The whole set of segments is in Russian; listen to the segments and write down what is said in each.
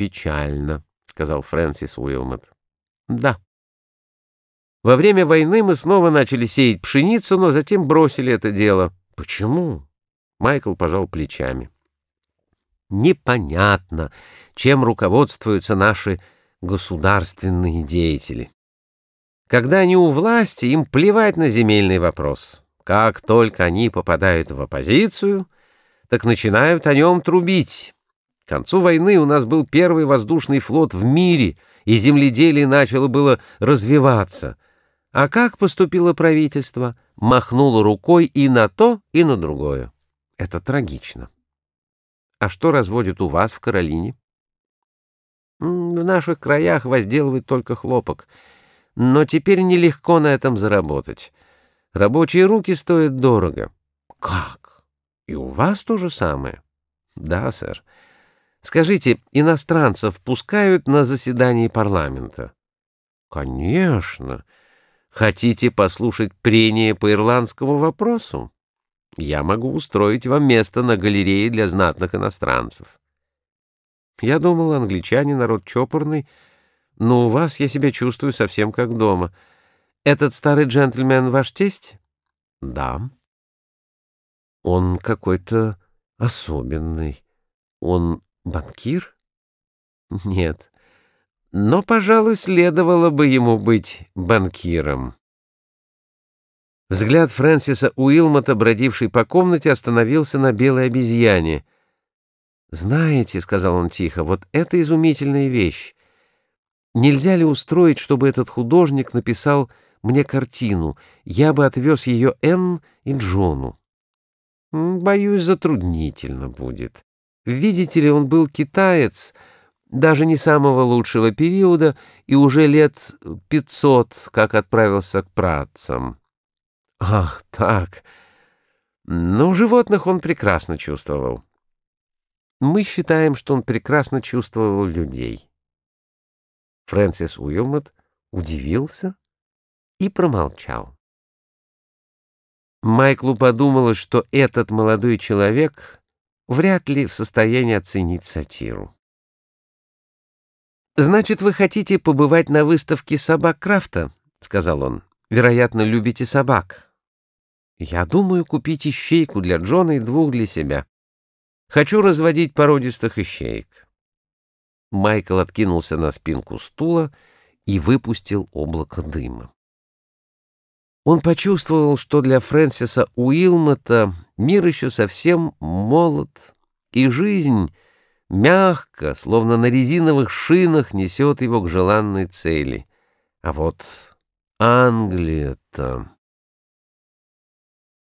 печально», — сказал Фрэнсис Уилмот. «Да. Во время войны мы снова начали сеять пшеницу, но затем бросили это дело. Почему?» Майкл пожал плечами. «Непонятно, чем руководствуются наши государственные деятели. Когда они у власти, им плевать на земельный вопрос. Как только они попадают в оппозицию, так начинают о нем трубить. К концу войны у нас был первый воздушный флот в мире, и земледелие начало было развиваться. А как поступило правительство? Махнуло рукой и на то, и на другое. Это трагично. А что разводят у вас в Каролине? В наших краях возделывают только хлопок — но теперь нелегко на этом заработать. Рабочие руки стоят дорого. Как? И у вас то же самое? Да, сэр. Скажите, иностранцев пускают на заседание парламента? Конечно. Хотите послушать прения по ирландскому вопросу? Я могу устроить вам место на галерее для знатных иностранцев. Я думал, англичане народ чопорный, но у вас я себя чувствую совсем как дома. Этот старый джентльмен ваш тесть? Да. Он какой-то особенный. Он банкир? Нет. Но, пожалуй, следовало бы ему быть банкиром. Взгляд Фрэнсиса Уилмота, бродивший по комнате, остановился на белой обезьяне. «Знаете, — сказал он тихо, — вот это изумительная вещь. Нельзя ли устроить, чтобы этот художник написал мне картину? Я бы отвез ее Энн и Джону. Боюсь, затруднительно будет. Видите ли, он был китаец, даже не самого лучшего периода, и уже лет пятьсот, как отправился к працам. Ах, так. Но животных он прекрасно чувствовал. Мы считаем, что он прекрасно чувствовал людей. Фрэнсис Уилмот удивился и промолчал. Майклу подумалось, что этот молодой человек вряд ли в состоянии оценить сатиру. «Значит, вы хотите побывать на выставке собак Крафта?» — сказал он. «Вероятно, любите собак». «Я думаю купить ищейку для Джона и двух для себя. Хочу разводить породистых ищеек». Майкл откинулся на спинку стула и выпустил облако дыма. Он почувствовал, что для Фрэнсиса Уилмота мир еще совсем молод, и жизнь мягко, словно на резиновых шинах, несет его к желанной цели. А вот Англия-то...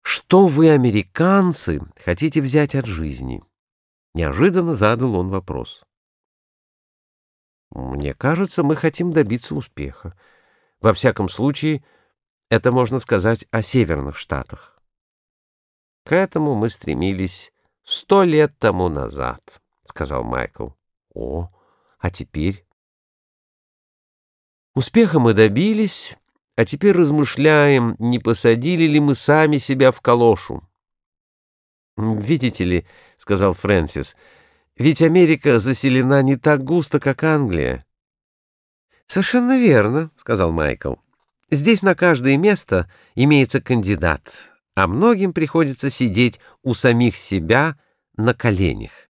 Что вы, американцы, хотите взять от жизни? Неожиданно задал он вопрос. Мне кажется, мы хотим добиться успеха. Во всяком случае, это можно сказать о Северных Штатах. К этому мы стремились сто лет тому назад, — сказал Майкл. О, а теперь? Успеха мы добились, а теперь размышляем, не посадили ли мы сами себя в калошу. «Видите ли», — сказал Фрэнсис, — ведь Америка заселена не так густо, как Англия. «Совершенно верно», — сказал Майкл. «Здесь на каждое место имеется кандидат, а многим приходится сидеть у самих себя на коленях.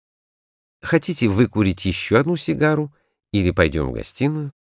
Хотите выкурить еще одну сигару или пойдем в гостиную?»